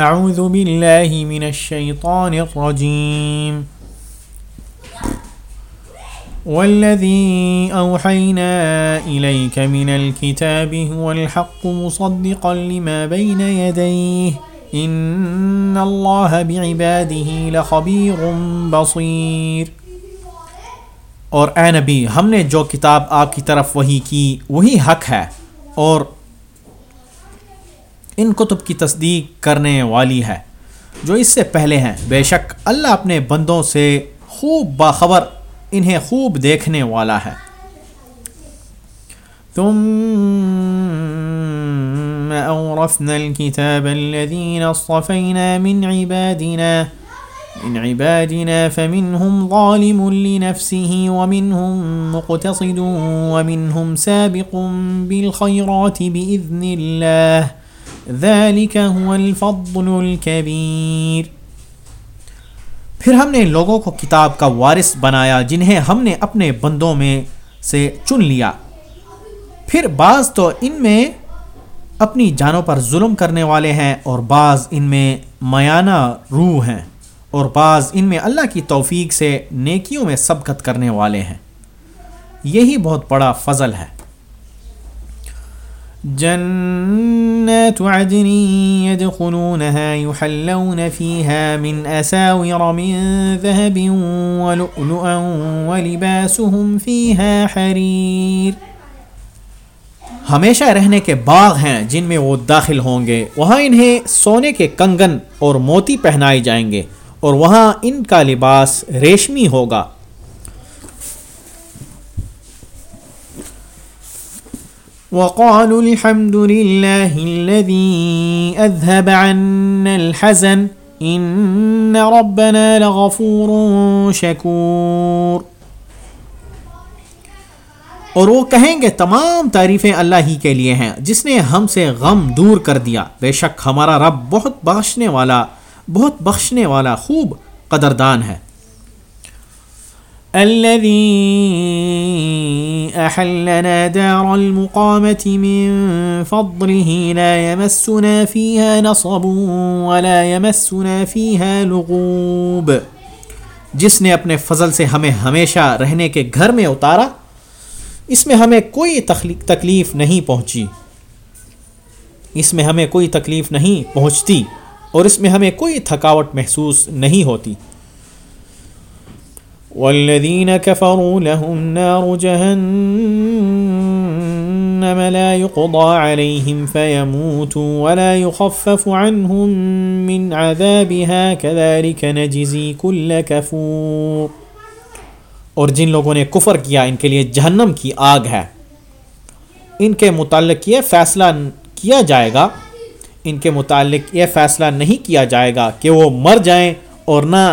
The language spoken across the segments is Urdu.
اعوذ باللہ من الشیطان الرجیم والذی اوحینا الیک من الكتاب هو الحق مصدقا لما بین یدیه ان اللہ بعباده لخبیر بصیر اور اے نبی، ہم نے جو کتاب آپ کی طرف وہی کی وہی حق ہے، اور ان کتب کی تصدیق کرنے والی ہے، جو اس سے پہلے ہیں۔ بے شک اللہ اپنے بندوں سے خوب باخبر انہیں خوب دیکھنے والا ہے۔ ثم أورثنا الكتاب الذين اصطفينا من عبادنا من عبادنا فمنهم ظالم لنفسه ومنهم مقتصد ومنهم سابق بالخيرات بإذن الله۔ ذلك هو الفضل الكبير۔ پھر ہم نے لوگوں کو کتاب کا وارث بنایا جنہیں ہم نے اپنے بندوں میں سے چن لیا۔ پھر بعض تو ان میں اپنی جانوں پر ظلم کرنے والے ہیں اور بعض ان میں میانہ روح ہیں اور بعض ان میں اللہ کی توفیق سے نیکیوں میں سبقت کرنے والے ہیں۔ یہی بہت بڑا فضل ہے۔ جنات عدن يدخلونها يحلون فيها من أساور من ذهب ولؤلؤا ولباسهم فيها حرير ہمیشہ رہنے کے باغ ہیں جن میں وہ داخل ہوں گے۔ وہاں انہیں سونے کے کنگن اور موتی پہنائے جائیں گے اور وہاں ان کا لباس ریشمی ہوگا۔ وقالوا الحمد لله الذي أذهب عنا الحزن، إن ربنا لغفور شكور. اور وہ کہیں گے، تمام تعریفیں اللہ ہی کے لیے ہیں، جس نے ہم سے غم دور کر دیا۔ بے شک ہمارا رب بہت بخشنے والا، بہت بخشنے والا، خوب قدردان ہے۔ الذي أحلنا دار المقامة من فضله لا يمسنا فيها نصب ولا يمسنا فيها لغوب۔ جس نے اپنے فضل سے ہمیں ہمیشہ رہنے کے گھر میں اتارا، اس میں ہمیں کوئی تکلیف نہیں پہنچی۔ اس میں ہمیں کوئی تکلیف نہیں پہنچتی اور اس میں ہمیں کوئی تھکاوٹ محسوس نہیں ہوتی۔ والذين كفروا لهم نار جهنم لا يقضى عليهم فيموتوا ولا يخفف عنهم من عذابها كذلك نجزي كل كفور اور جن لوگوں نے کفر کیا، ان کے لیے جہنم کی آگ ہے۔ ان کے متعلق یہ فیصلہ کیا جائے گا؟ ان کے متعلق یہ فیصلہ نہیں کیا جائے گا کہ وہ مر جائیں اور نہ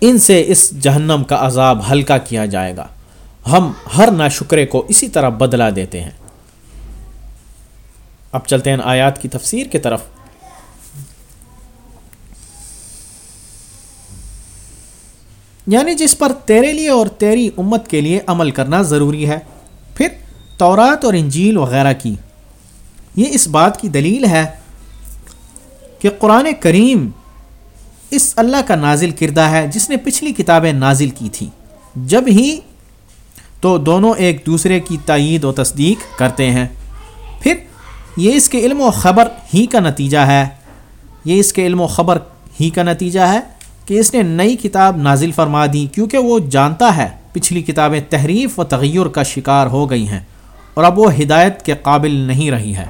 ان سے اس جہنم کا عذاب ہلکا کیا جائے گا۔ ہم ہر نا شکرے کو اسی طرح بدلا دیتے ہیں۔ اب چلتے ہیں آیات کی تفسیر کی طرف۔ یعنی جس پر تیرے لیے اور تیری امت کے لیے عمل کرنا ضروری ہے، پھر تورات اور انجیل وغیرہ کی۔ یہ اس بات کی دلیل ہے کہ قرآن کریم اس اللہ کا نازل کردہ ہے جس نے پچھلی کتابیں نازل کی تھیں۔ جب ہی تو دونوں ایک دوسرے کی تائید و تصدیق کرتے ہیں۔ پھر یہ اس کے علم و خبر ہی کا نتیجہ ہے۔ یہ اس کے علم و خبر ہی کا نتیجہ ہے کہ اس نے نئی کتاب نازل فرما دی کیونکہ وہ جانتا ہے پچھلی کتابیں تحریف و تغیر کا شکار ہو گئی ہیں اور اب وہ ہدایت کے قابل نہیں رہی ہے۔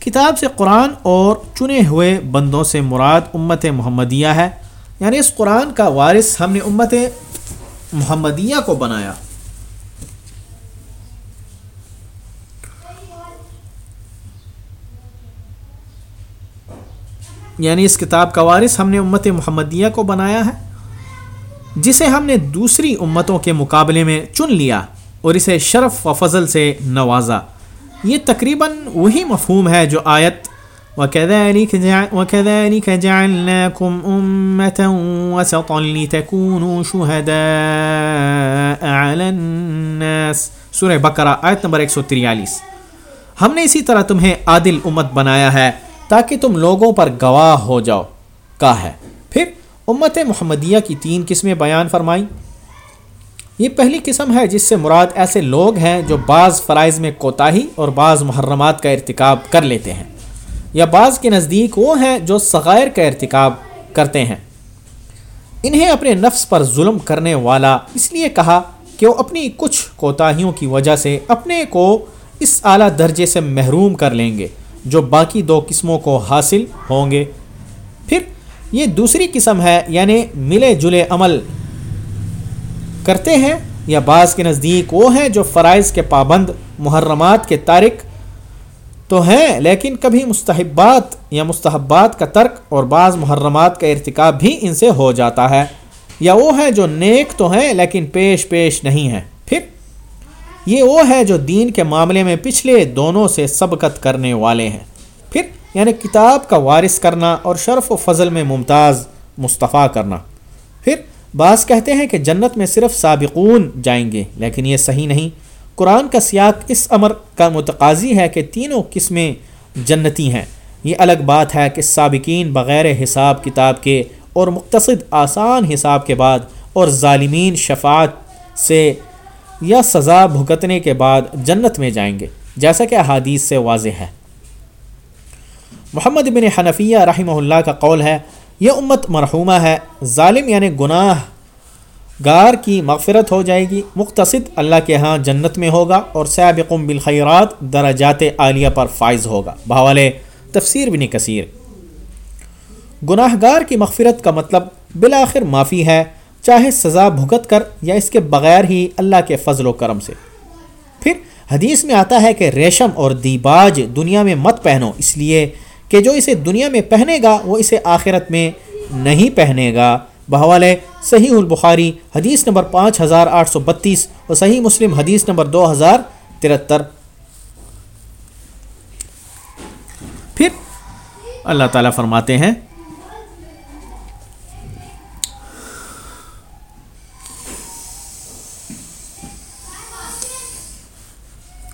کتاب سے قرآن اور چنے ہوئے بندوں سے مراد امت محمدیہ ہے۔ یعنی اس قرآن کا وارث ہم نے امت محمدیہ کو بنایا۔ یعنی اس کتاب کا وارث ہم نے امت محمدیہ کو بنایا ہے۔ جسے ہم نے دوسری امتوں کے مقابلے میں چن لیا اور اسے شرف و فضل سے نوازا۔ یہ تقریباً وہی مفہوم ہے جو آیت وَكَذَلِكَ جَعَلْنَاكُمْ أُمَّةً وَسَطًا لِتَكُونُوا شُهَدَاءَ عَلَى النَّاسِ سورہ بقرہ، آیت نمبر 143 ہم نے اسی طرح تمہیں عادل امت بنایا ہے تاکہ تم لوگوں پر گواہ ہو جاؤ کا ہے۔ پھر امت محمدیہ کی تین قسمیں بیان فرمائی یہ پہلی قسم ہے جس سے مراد ایسے لوگ ہیں جو بعض فرائض میں کوتاہی اور بعض محرمات کا ارتکاب کر لیتے ہیں یا بعض کے نزدیک وہ ہیں جو صغائر کا ارتکاب کرتے ہیں۔ انہیں اپنے نفس پر ظلم کرنے والا اس لیے کہا کہ وہ اپنی کچھ کوتاہیوں کی وجہ سے اپنے کو اس اعلیٰ درجے سے محروم کر لیں گے جو باقی دو قسموں کو حاصل ہوں گے۔ پھر یہ دوسری قسم ہے یعنی ملے جلے عمل کرتے ہیں یا بعض کے نزدیک وہ ہیں جو فرائض کے پابند محرمات کے تارک تو ہیں، لیکن کبھی مستحبات یا مستحبات کا ترک اور بعض محرمات کا ارتکاب بھی ان سے ہو جاتا ہے۔ یا وہ ہیں جو نیک تو ہیں لیکن پیش پیش نہیں ہیں۔ پھر یہ وہ ہے جو دین کے معاملے میں پچھلے دونوں سے سبقت کرنے والے ہیں۔ پھر یعنی کتاب کا وارث کرنا اور شرف و فضل میں ممتاز مصطفیٰ کرنا۔ پھر بعض کہتے ہیں کہ جنت میں صرف سابقون جائیں گے، لیکن یہ صحیح نہیں۔ قرآن کا سیاق اس امر کا متقاضی ہے کہ تینوں قسمیں جنتی ہیں۔ یہ الگ بات ہے کہ سابقین بغیر حساب کتاب کے اور مقتصد آسان حساب کے بعد اور ظالمین شفاعت سے یا سزا بھگتنے کے بعد جنت میں جائیں گے، جیسا کہ احادیث سے واضح ہے۔ محمد بن حنفیہ رحمہ اللہ کا قول ہے یہ امت مرحومہ ہے۔ ظالم یعنی گناہ گار کی مغفرت ہو جائے گی۔ مختصد اللہ کے ہاں جنت میں ہوگا اور سابقم بالخیرات درجات عالیہ پر فائز ہوگا۔ بہوال تفسیر بن کثیر۔ گناہ گار کی مغفرت کا مطلب بالآخر معافی ہے، چاہے سزا بھگت کر یا اس کے بغیر ہی اللہ کے فضل و کرم سے۔ پھر حدیث میں آتا ہے کہ ریشم اور دیباج دنیا میں مت پہنو، اس لیے کہ جو اسے دنیا میں پہنے گا، وہ اسے آخرت میں نہیں پہنے گا۔ بحوال صحیح البخاری حدیث نمبر پانچ ہزار آٹھ سو بتیس اور صحیح مسلم حدیث نمبر دو ہزار ترہتر پھر اللہ تعالیٰ فرماتے ہیں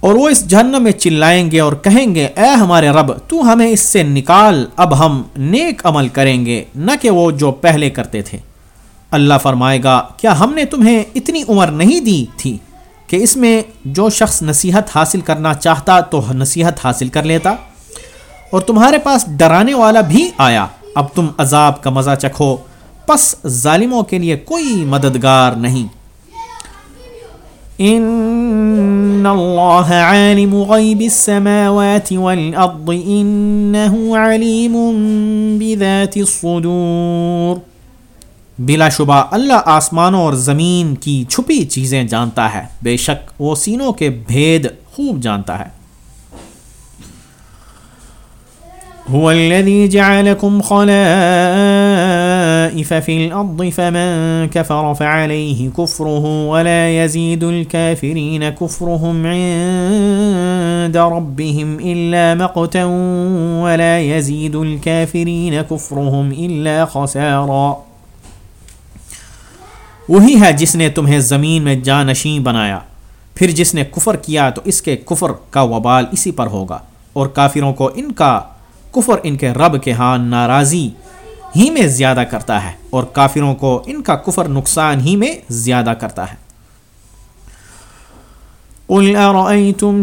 اور وہ اس جہنم میں چلائیں گے اور کہیں گے، اے ہمارے رب، تو ہمیں اس سے نکال، اب ہم نیک عمل کریں گے، نہ کہ وہ جو پہلے کرتے تھے. اللہ فرمائے گا، کیا ہم نے تمہیں اتنی عمر نہیں دی تھی کہ اس میں جو شخص نصیحت حاصل کرنا چاہتا تو نصیحت حاصل کر لیتا؟ اور تمہارے پاس ڈرانے والا بھی آیا، اب تم عذاب کا مزہ چکھو، پس ظالموں کے لیے کوئی مددگار نہیں۔ ان اللہ عالم غیب السماوات والارض انہو علیم بذات الصدور۔ بلا شبہ، اللہ آسمانوں اور زمین کی چھپی چیزیں جانتا ہے۔ بے شک وہ سینوں کے بھید خوب جانتا ہے۔ هو الذي جعلكم خلائق خلائف في الأرض فمن كفر فعليه كفره ولا يزيد الكافرين كفرهم عند ربهم إلا مقتا ولا يزيد الكافرين كفرهم إلا خسارا۔ وہی ہے جس نے تمہیں زمین میں جانشین بنایا۔ پھر جس نے کفر کیا تو اس کے کفر کا وبال اسی پر ہوگا۔ اور کافروں کو ان کا کفر ان کے رب کے ہاں ناراضی ہی میں زیادہ کرتا ہے اور کافروں کو ان کا کفر نقصان ہی میں زیادہ کرتا ہے۔ قل أرأيتم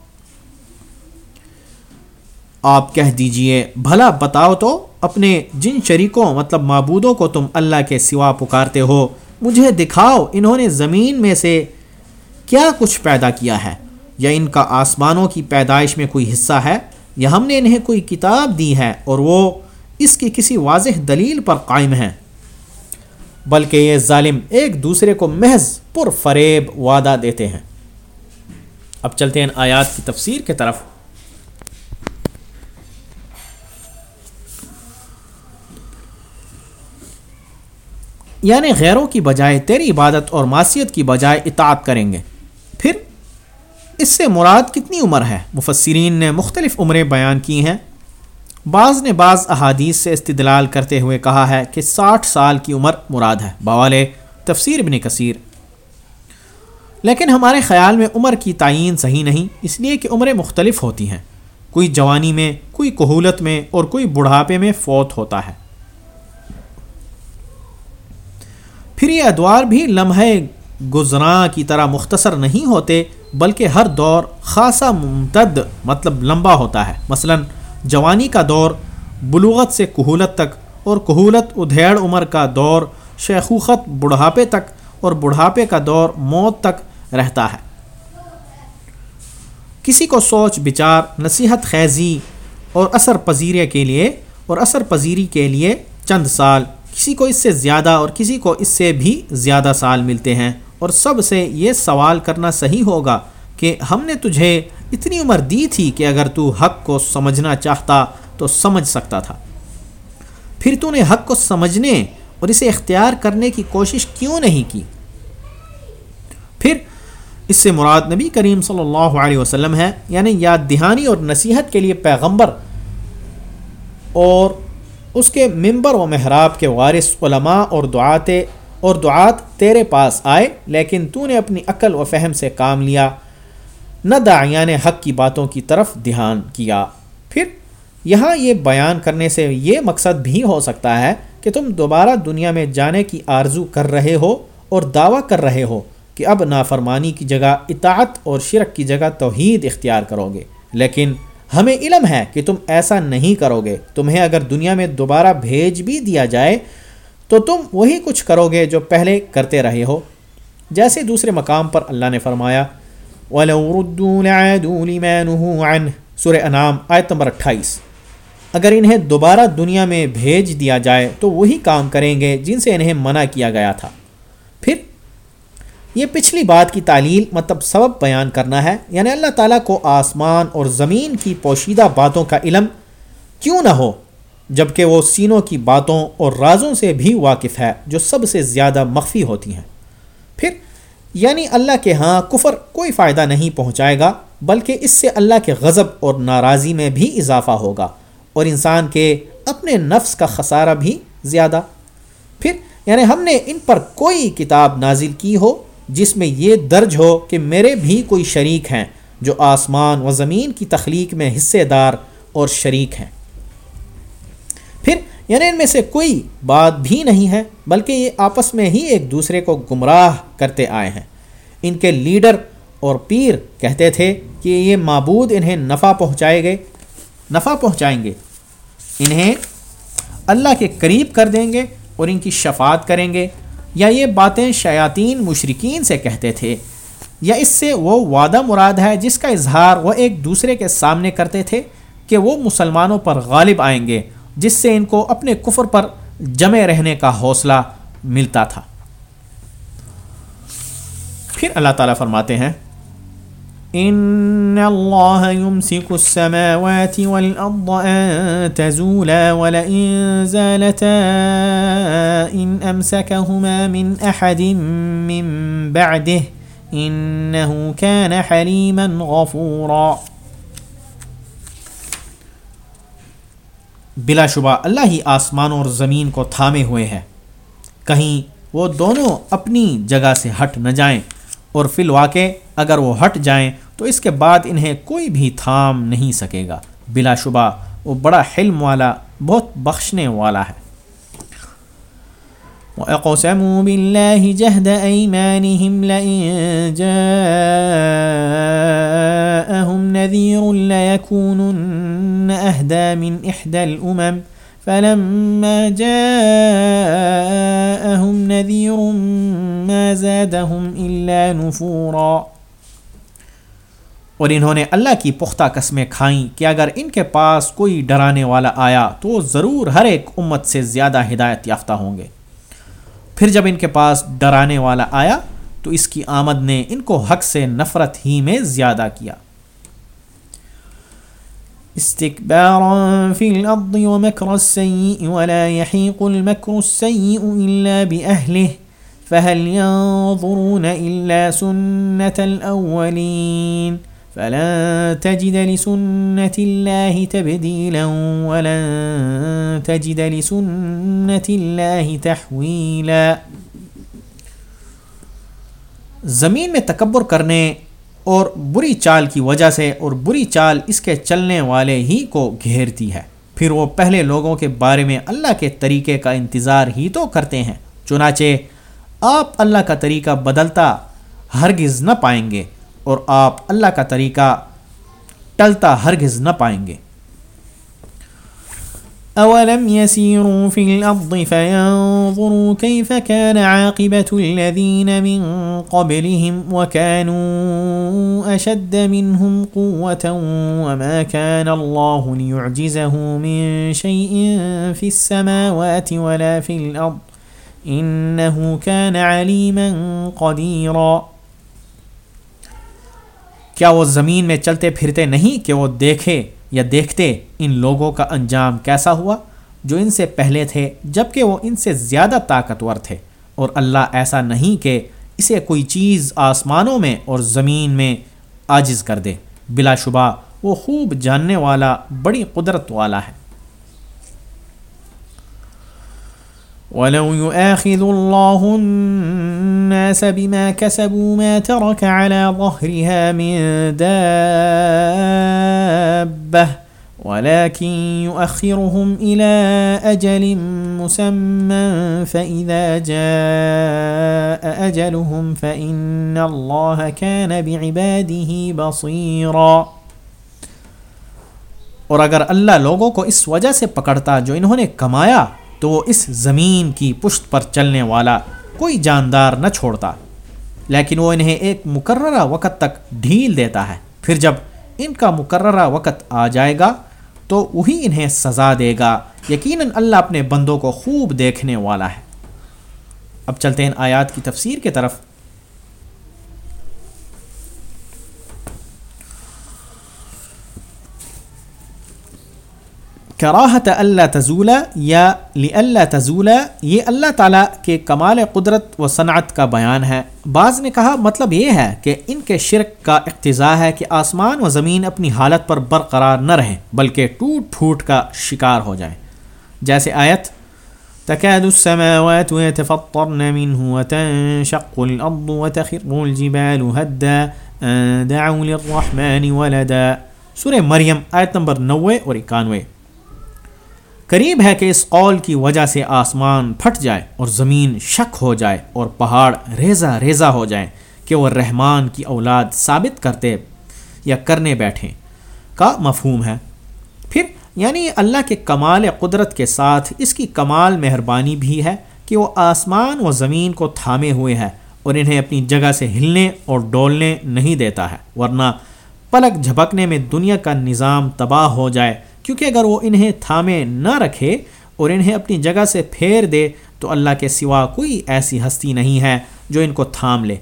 آپ کہہ دیجیے، بھلا بتاؤ تو اپنے جن شریکوں مطلب معبودوں کو تم اللہ کے سوا پکارتے ہو، مجھے دکھاؤ انہوں نے زمین میں سے کیا کچھ پیدا کیا ہے، یا ان کا آسمانوں کی پیدائش میں کوئی حصہ ہے، یا ہم نے انہیں کوئی کتاب دی ہے اور وہ اس کی کسی واضح دلیل پر قائم ہیں۔ بلکہ یہ ظالم ایک دوسرے کو محض پر فریب وعدہ دیتے ہیں۔ اب چلتے ہیں آیات کی تفسیر کی طرف۔ یعنی غیروں کی بجائے تیری عبادت اور معاشیت کی بجائے اطاعت کریں گے۔ پھر اس سے مراد کتنی عمر ہے؟ مفسرین نے مختلف عمریں بیان کی ہیں۔ بعض نے بعض احادیث سے استدلال کرتے ہوئے کہا ہے کہ ساٹھ سال کی عمر مراد ہے۔ بوال تفسیر ابن کثیر۔ لیکن ہمارے خیال میں عمر کی تعین صحیح نہیں، اس لیے کہ عمریں مختلف ہوتی ہیں۔ کوئی جوانی میں، کوئی کہولت میں اور کوئی بڑھاپے میں فوت ہوتا ہے۔ پھر یہ ادوار بھی لمحے گزراں کی طرح مختصر نہیں ہوتے، بلکہ ہر دور خاصا ممتد مطلب لمبا ہوتا ہے۔ مثلا، جوانی کا دور بلوغت سے کہولت تک اور کہولت ادھیڑ عمر کا دور شیخوخت بڑھاپے تک اور بڑھاپے کا دور موت تک رہتا ہے۔ کسی کو سوچ، بچار، نصیحت خیزی اور اثر پذیرے کے لیے اور اثر پذیری کے لیے چند سال کسی کو اس سے زیادہ اور کسی کو اس سے بھی زیادہ سال ملتے ہیں۔ اور سب سے یہ سوال کرنا صحیح ہوگا کہ ہم نے تجھے اتنی عمر دی تھی کہ اگر تو حق کو سمجھنا چاہتا تو سمجھ سکتا تھا۔ پھر تو نے حق کو سمجھنے اور اسے اختیار کرنے کی کوشش کیوں نہیں کی؟ پھر اس سے مراد نبی کریم صلی اللہ علیہ وسلم ہے یعنی یاد دہانی اور نصیحت کے لیے پیغمبر اور اس کے ممبر و محراب کے وارث علماء اور دعات اور دعات تیرے پاس آئے، لیکن تو نے اپنی عقل و فہم سے کام لیا، نہ داعیان حق کی باتوں کی طرف دھیان کیا۔ پھر یہاں یہ بیان کرنے سے یہ مقصد بھی ہو سکتا ہے کہ تم دوبارہ دنیا میں جانے کی آرزو کر رہے ہو اور دعویٰ کر رہے ہو کہ اب نافرمانی کی جگہ، اطاعت اور شرک کی جگہ توحید اختیار کرو گے۔ لیکن ہمیں علم ہے کہ تم ایسا نہیں کرو گے۔ تمہیں اگر دنیا میں دوبارہ بھیج بھی دیا جائے، تو تم وہی کچھ کرو گے جو پہلے کرتے رہے ہو۔ جیسے دوسرے مقام پر اللہ نے فرمایا سر انعام آیت نمبر اٹھائیس۔ اگر انہیں دوبارہ دنیا میں بھیج دیا جائے، تو وہی کام کریں گے جن سے انہیں منع کیا گیا تھا۔ پھر یہ پچھلی بات کی تعلیل مطلب سبب بیان کرنا ہے۔ یعنی اللہ تعالیٰ کو آسمان اور زمین کی پوشیدہ باتوں کا علم کیوں نہ ہو جبکہ وہ سینوں کی باتوں اور رازوں سے بھی واقف ہے، جو سب سے زیادہ مخفی ہوتی ہیں۔ پھر یعنی اللہ کے ہاں کفر کوئی فائدہ نہیں پہنچائے گا، بلکہ اس سے اللہ کے غضب اور ناراضی میں بھی اضافہ ہوگا اور انسان کے اپنے نفس کا خسارہ بھی زیادہ۔ پھر یعنی ہم نے ان پر کوئی کتاب نازل کی ہو جس میں یہ درج ہو کہ میرے بھی کوئی شریک ہیں جو آسمان و زمین کی تخلیق میں حصے دار اور شریک ہیں۔ پھر یعنی ان میں سے کوئی بات بھی نہیں ہے، بلکہ یہ آپس میں ہی ایک دوسرے کو گمراہ کرتے آئے ہیں۔ ان کے لیڈر اور پیر کہتے تھے کہ یہ معبود انہیں نفع پہنچائے گے نفع پہنچائیں گے۔ انہیں اللہ کے قریب کر دیں گے اور ان کی شفاعت کریں گے۔ یا یہ باتیں شیاطین مشرقین سے کہتے تھے، یا اس سے وہ وعدہ مراد ہے جس کا اظہار وہ ایک دوسرے کے سامنے کرتے تھے کہ وہ مسلمانوں پر غالب آئیں گے، جس سے ان کو اپنے کفر پر جمے رہنے کا حوصلہ ملتا تھا۔ پھر اللہ تعالیٰ فرماتے ہیں ان اللہ يمسك السماوات والارض ان تزولا ولئن زالتا ان امسكهما من احد من بعده انه كان حليما غفورا۔ بلا شبہ، اللہ ہی آسمان اور زمین کو تھامے ہوئے ہے۔ کہیں وہ دونوں اپنی جگہ سے ہٹ نہ جائیں اور فی الواقع اگر وہ ہٹ جائیں تو اس کے بعد انہیں کوئی بھی تھام نہیں سکے گا۔ بلا شبہ، وہ بڑا حلم والا، بہت بخشنے والا ہے۔ وأقسموا بالله جهد أيمانهم لئن جاءهم نذير ليكونن أهدى من إحدى الأمم فلما جاءهم نذير ما زادهم إلا نفورا۔ اور انہوں نے اللہ کی پختہ قسمیں کھائیں کہ اگر ان کے پاس کوئی ڈرانے والا آیا تو ضرور ہر ایک امت سے زیادہ ہدایت یافتہ ہوں گے۔ پھر جب ان کے پاس ڈرانے والا آیا تو اس کی آمد نے ان کو حق سے نفرت ہی میں زیادہ کیا۔ استكبارا في الأرض ومكر السيء ولا يحيق المكر السيء إلا بأهله، فهل ينظرون إلا سنة الأولين؟ فلن تجد لسنة الله تبديلا ولن تجد لسنة الله تحويلا. زمین میں تکبر کرنے اور بری چال کی وجہ سے اور بری چال اس کے چلنے والے ہی کو گھیرتی ہے۔ پھر وہ پہلے لوگوں کے بارے میں اللہ کے طریقے کا انتظار ہی تو کرتے ہیں، چنانچہ آپ اللہ کا طریقہ بدلتا ہرگز نہ پائیں گے۔ اور آپ اللہ کا طریقہ ٹلتا ہرگز نہ پائیں گے۔ أولم يسيروا في الأرض فينظروا كيف كان عاقبة الذين من قبلهم وكانوا أشد منهم قوة وما كان الله ليعجزه من شيء في السماوات ولا في الأرض إنه كان عليما قديرا۔ کیا وہ زمین میں چلتے پھرتے نہیں کہ وہ دیکھے یا دیکھتے ان لوگوں کا انجام کیسا ہوا جو ان سے پہلے تھے جبکہ وہ ان سے زیادہ طاقتور تھے؟ اور اللہ ایسا نہیں کہ اسے کوئی چیز آسمانوں میں اور زمین میں عاجز کر دے۔ بلا شبہ وہ خوب جاننے والا، بڑی قدرت والا ہے۔ ولو يؤاخذ الله الناس بما كسبوا ما ترك على ظهرها من دابة ولكن يؤخرهم إلى أجل مسمى فإذا جاء أجلهم فإن الله كان بعباده بصيرا۔ اور اگر اللہ لوگوں کو اس وجہ سے پکڑتا جو انہوں نے کمایا تو وہ اس زمین کی پشت پر چلنے والا کوئی جاندار نہ چھوڑتا، لیکن وہ انہیں ایک مقررہ وقت تک ڈھیل دیتا ہے۔ پھر جب ان کا مقررہ وقت آ جائے گا، تو وہی انہیں سزا دے گا۔ یقیناً اللہ اپنے بندوں کو خوب دیکھنے والا ہے۔ اب چلتے ہیں آیات کی تفسیر کی طرف۔ کراہت اللہ تزولہ یا لی اللہ یہ اللہ تعالیٰ کے کمال قدرت و صنعت کا بیان ہے۔ بعض نے کہا مطلب یہ ہے کہ ان کے شرک کا اقتضاء ہے کہ آسمان و زمین اپنی حالت پر برقرار نہ رہیں، بلکہ ٹوٹ پھوٹ کا شکار ہو جائیں۔ جیسے آیت تكاد السماوات يتفطرن منه وتنشق الأرض وتخر الجبال هدا دعوا للرحمن ولدا۔ سورہ مریم، آیت نمبر نوے اور اکانوے۔ قریب ہے کہ اس قول کی وجہ سے آسمان پھٹ جائے اور زمین شک ہو جائے اور پہاڑ ریزہ ریزہ ہو جائیں کہ وہ رحمان کی اولاد ثابت کرتے یا کرنے بیٹھیں کا مفہوم ہے۔ پھر یعنی اللہ کے کمال قدرت کے ساتھ اس کی کمال مہربانی بھی ہے کہ وہ آسمان و زمین کو تھامے ہوئے ہے اور انہیں اپنی جگہ سے ہلنے اور ڈولنے نہیں دیتا ہے، ورنہ پلک جھپکنے میں دنیا کا نظام تباہ ہو جائے کیونکہ اگر وہ انہیں تھامے نہ رکھے اور انہیں اپنی جگہ سے پھیر دے، تو اللہ کے سوا کوئی ایسی ہستی نہیں ہے جو ان کو تھام لے۔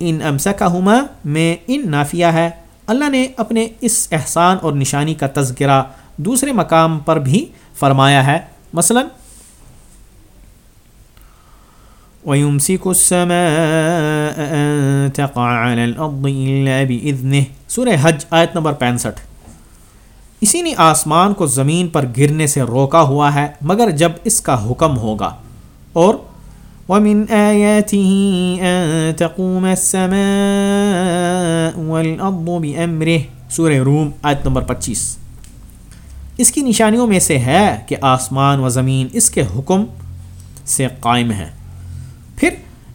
ان امسا کا ہما میں ان نافیہ ہے۔ اللہ نے اپنے اس احسان اور نشانی کا تذکرہ دوسرے مقام پر بھی فرمایا ہے۔ مثلا، وَيُمْسِكُ السَّمَاءَ أَن تَقَعَ عَلَى الْأَرْضِ إِلَّا بِإِذْنِهِ۔ سورہ حج آیت نمبر پینسٹھ۔ اسی نے آسمان کو زمین پر گرنے سے روکا ہوا ہے، مگر جب اس کا حکم ہوگا۔ اور وَمِنْ آيَاتِهِ أَن تَقُومَ السَّمَاءُ وَالْأَرْضُ بِأَمْرِهِ۔ سورہ روم، آیت نمبر پچیس۔ اس کی نشانیوں میں سے ہے کہ آسمان و زمین اس کے حکم سے قائم ہیں۔ پھر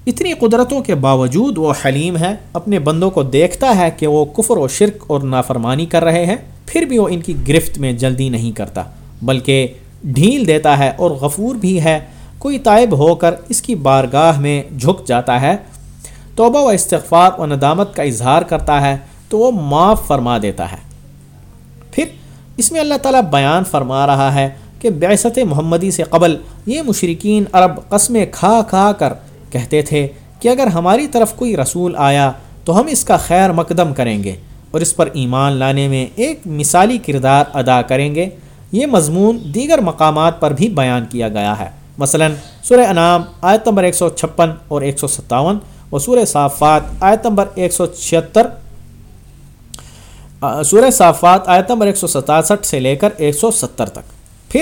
اتنی قدرتوں کے باوجود وہ حلیم ہے، اپنے بندوں کو دیکھتا ہے کہ وہ کفر و شرک اور نافرمانی کر رہے ہیں۔ پھر بھی وہ ان کی گرفت میں جلدی نہیں کرتا، بلکہ ڈھیل دیتا ہے اور غفور بھی ہے۔ کوئی طائب ہو کر اس کی بارگاہ میں جھک جاتا ہے۔ توبہ و استغفار و ندامت کا اظہار کرتا ہے تو وہ معاف فرما دیتا ہے۔ پھر اس میں اللہ تعالیٰ بیان فرما رہا ہے کہ بیست محمدی سے قبل یہ مشرقین عرب قسمیں کھا کھا کر کہتے تھے کہ اگر ہماری طرف کوئی رسول آیا تو ہم اس کا خیر مقدم کریں گے۔ اور اس پر ایمان لانے میں ایک مثالی کردار ادا کریں گے۔ یہ مضمون دیگر مقامات پر بھی بیان کیا گیا ہے۔ مثلا سورہ انعام آیت نمبر ایک سو چھپن اور ایک سو ستاون اور سورہ صافات آیت نمبر ایک سو چھہتر۔ سورہ صافات آیت نمبر ایک سو ستاسٹھ سے لے کر ایک سو ستر تک۔ پھر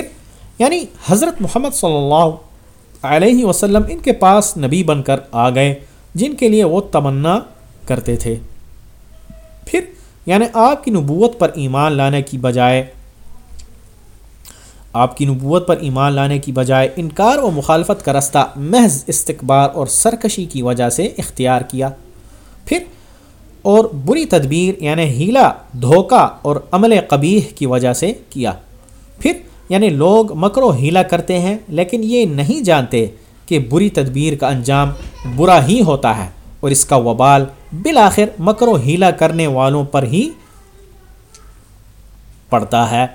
یعنی حضرت محمد صلی اللہ علیہ وسلم ان کے پاس نبی بن کر آ گئے، جن کے لیے وہ تمنا کرتے تھے۔ پھر یعنی آپ کی نبوت پر ایمان لانے کی بجائے آپ کی نبوت پر ایمان لانے کی بجائے انکار و مخالفت کا رستہ، محض استقبار اور سرکشی کی وجہ سے اختیار کیا۔ پھر، اور بری تدبیر یعنی ہیلا، دھوکہ اور عمل قبیح کی وجہ سے کیا۔ پھر یعنی لوگ مکر و ہیلا کرتے ہیں، لیکن یہ نہیں جانتے کہ بری تدبیر کا انجام برا ہی ہوتا ہے۔ اور اس کا وبال بالآخر مکر و ہیلا کرنے والوں پر ہی پڑتا ہے۔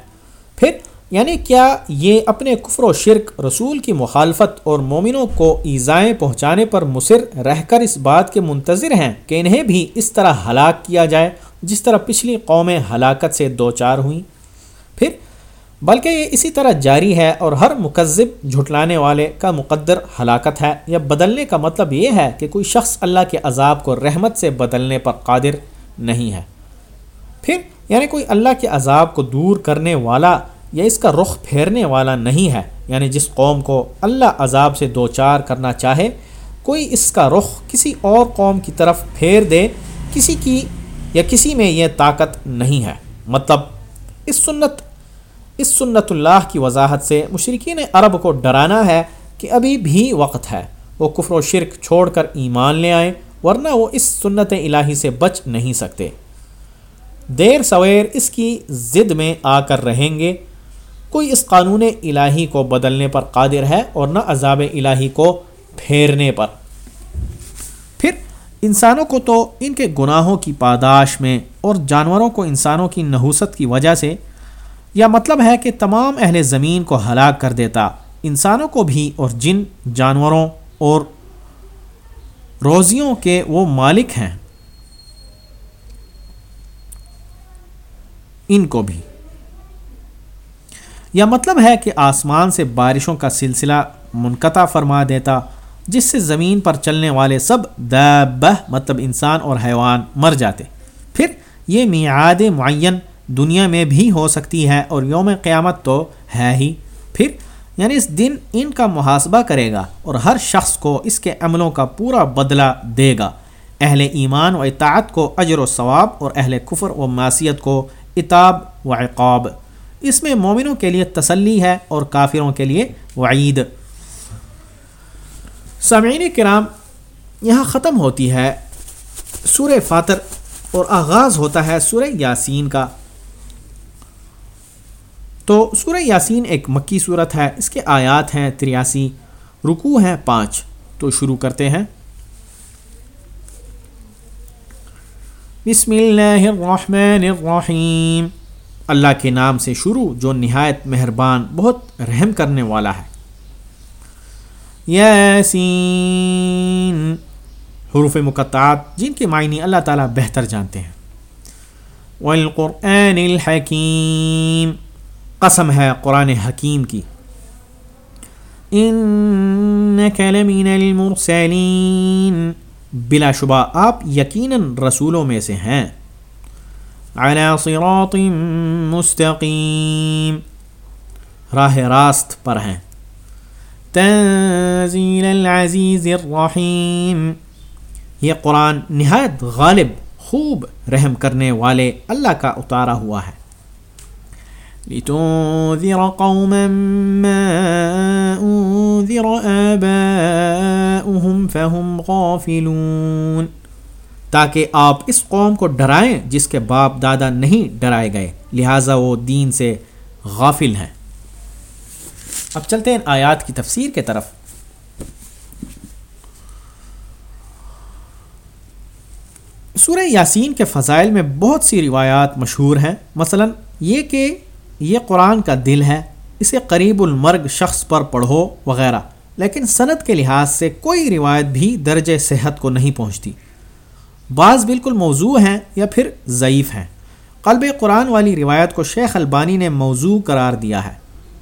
پھر یعنی کیا یہ اپنے کفر و شرک، رسول کی مخالفت اور مومنوں کو ایزائیں پہنچانے پر مصر رہ کر اس بات کے منتظر ہیں کہ انہیں بھی اس طرح ہلاک کیا جائے، جس طرح پچھلی قومیں ہلاکت سے دو چار ہوئیں۔ پھر بلکہ یہ اسی طرح جاری ہے اور ہر مکذب جھٹلانے والے کا مقدر ہلاکت ہے یا بدلنے کا مطلب یہ ہے کہ کوئی شخص اللہ کے عذاب کو رحمت سے بدلنے پر قادر نہیں ہے۔ پھر یعنی کوئی اللہ کے عذاب کو دور کرنے والا یا اس کا رخ پھیرنے والا نہیں ہے یعنی جس قوم کو اللہ عذاب سے دو چار کرنا چاہے، کوئی اس کا رخ کسی اور قوم کی طرف پھیر دے، کسی کی یا کسی میں یہ طاقت نہیں ہے۔ مطلب اس سنت اس سنت اللہ کی وضاحت سے مشرقین عرب کو ڈرانا ہے کہ ابھی بھی وقت ہے۔ وہ کفر و شرک چھوڑ کر ایمان لے آئیں، ورنہ وہ اس سنت الہی سے بچ نہیں سکتے۔ دیر سویر اس کی ضد میں آ کر رہیں گے۔ کوئی اس قانون الہی کو بدلنے پر قادر ہے اور نہ عذاب الہی کو پھیرنے پر۔ پھر انسانوں کو تو ان کے گناہوں کی پاداش میں اور جانوروں کو انسانوں کی نحوست کی وجہ سے یا مطلب ہے کہ تمام اہل زمین کو ہلاک کر دیتا، انسانوں کو بھی اور جن جانوروں اور روزیوں کے وہ مالک ہیں۔ ان کو بھی۔ یا مطلب ہے کہ آسمان سے بارشوں کا سلسلہ منقطع فرما دیتا، جس سے زمین پر چلنے والے سب دبہ مطلب انسان اور حیوان مر جاتے۔ پھر یہ میعاد معین دنیا میں بھی ہو سکتی ہے اور یوم قیامت تو ہے ہی۔ پھر یعنی اس دن ان کا محاسبہ کرے گا اور ہر شخص کو اس کے عملوں کا پورا بدلہ دے گا۔ اہل ایمان و اطاعت کو اجر و ثواب اور اہل کفر و معصیت کو اتاب و عقاب۔ اس میں مومنوں کے لیے تسلی ہے اور کافروں کے لیے وعید۔ سامعین کرام، یہاں ختم ہوتی ہے سورہ فاتر اور آغاز ہوتا ہے سورہ یاسین کا۔ تو سورہ یاسین ایک مکی صورت ہے، اس کے آیات ہیں تریاسی رکو ہیں پانچ۔ تو شروع کرتے ہیں۔ بسم اللہ الرحمن الرحیم۔ اللہ کے نام سے شروع، جو نہایت مہربان، بہت رحم کرنے والا ہے۔ یاسین۔ حروف مقطعات، جن کے معنی اللہ تعالیٰ بہتر جانتے ہیں۔ والقرآن الحکیم۔ قسم ہے قرآن حکیم کی۔ انک لمن المرسلین بلا شبہ، آپ یقیناً رسولوں میں سے ہیں۔ على صراط مستقیم راہ راست پر ہیں۔ تنزیل العزیز الرحیم یہ قرآن نہایت غالب، خوب رحم کرنے والے اللہ کا اتارا ہوا ہے۔ لتنذر قوما ما أنذر آباؤهم فهم غافلون۔ تاکہ آپ اس قوم کو ڈرائیں جس کے باپ دادا نہیں ڈرائے گئے، لہٰذا وہ دین سے غافل ہیں۔ اب چلتے ہیں آیات کی تفسیر کے طرف۔ سورہ یاسین کے فضائل میں بہت سی روایات مشہور ہیں۔ مثلا یہ کہ یہ قرآن کا دل ہے، اسے قریب المرگ شخص پر پڑھو وغیرہ، لیکن صنعت کے لحاظ سے کوئی روایت بھی درجہ صحت کو نہیں پہنچتی۔ بعض بالکل موضوع ہیں یا پھر ضعیف ہیں۔ قلب قرآن والی روایت کو شیخ البانی نے موضوع قرار دیا ہے۔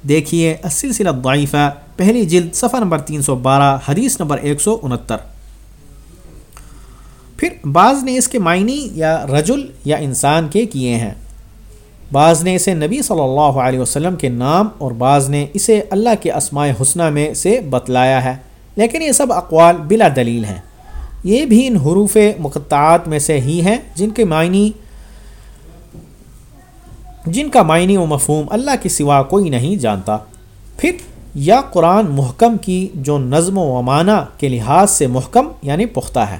دیکھیے السلسلہ ضعیفہ پہلی جلد، صفحہ نمبر تین سو بارہ، حدیث نمبر ایک سو انہتر۔ پھر بعض نے اس کے معنی یا رجل یا انسان کے کیے ہیں۔ بعض نے اسے نبی صلی اللہ علیہ وسلم کے نام اور بعض نے اسے اللہ کے اسماء حسنہ میں سے بتلایا ہے۔ لیکن یہ سب اقوال بلا دلیل ہیں۔ یہ بھی ان حروف مقطعات میں سے ہی ہیں جن کے معنی جن کا معنی و مفہوم اللہ کے سوا کوئی نہیں جانتا۔ پھر یا قرآن محکم کی جو نظم و معنی کے لحاظ سے محکم یعنی پختہ ہے۔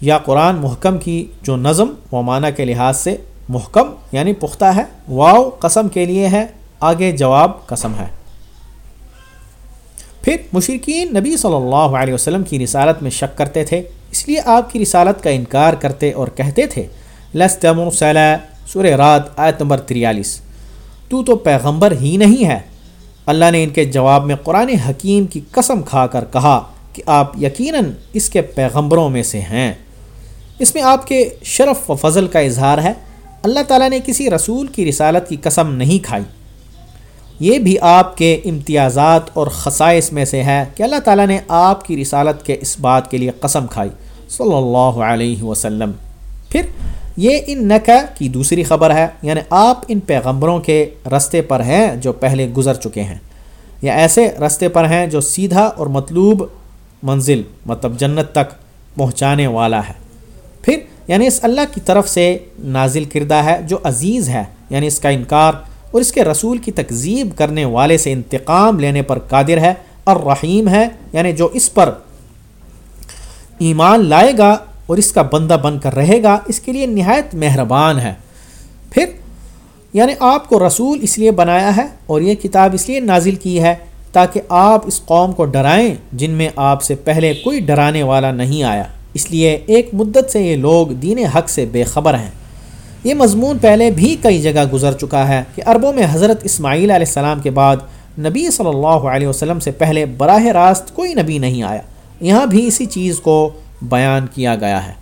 یا قرآن محکم کی جو نظم و معنی کے لحاظ سے محکم یعنی پختہ ہے واؤ قسم کے لیے ہے، آگے جواب قسم ہے۔ پھر مشرقین نبی صلی اللہ علیہ وسلم کی رسالت میں شک کرتے تھے، اس لیے آپ کی رسالت کا انکار کرتے اور کہتے تھے لستم سور رات آیت نمبر تریالیس۔ تو تو پیغمبر ہی نہیں ہے۔ اللہ نے ان کے جواب میں قرآن حکیم کی قسم کھا کر کہا کہ آپ یقیناً اس کے پیغمبروں میں سے ہیں۔ اس میں آپ کے شرف و فضل کا اظہار ہے۔ اللہ تعالیٰ نے کسی رسول کی رسالت کی قسم نہیں کھائی۔ یہ بھی آپ کے امتیازات اور خصائص میں سے ہے کہ اللہ تعالیٰ نے آپ کی رسالت کے اس بات کے لیے قسم کھائی۔ صلی اللہ علیہ وسلم۔ پھر یہ ان نقع کی دوسری خبر ہے یعنی آپ ان پیغمبروں کے رستے پر ہیں جو پہلے گزر چکے ہیں۔ یا ایسے رستے پر ہیں جو سیدھا اور مطلوب منزل مطلب جنت تک پہنچانے والا ہے۔ یعنی اس اللہ کی طرف سے نازل کردہ ہے، جو عزیز ہے یعنی اس کا انکار اور اس کے رسول کی تکذیب کرنے والے سے انتقام لینے پر قادر ہے اور رحیم ہے یعنی جو اس پر ایمان لائے گا اور اس کا بندہ بن کر رہے گا، اس کے لیے نہایت مہربان ہے۔ پھر یعنی آپ کو رسول اس لیے بنایا ہے اور یہ کتاب اس لیے نازل کی ہے تاکہ آپ اس قوم کو ڈرائیں، جن میں آپ سے پہلے کوئی ڈرانے والا نہیں آیا۔ اس لیے ایک مدت سے یہ لوگ دین حق سے بے خبر ہیں۔ یہ مضمون پہلے بھی کئی جگہ گزر چکا ہے کہ عربوں میں حضرت اسماعیل علیہ السلام کے بعد نبی صلی اللہ علیہ وسلم سے پہلے براہ راست کوئی نبی نہیں آیا۔ یہاں بھی اسی چیز کو بیان کیا گیا ہے۔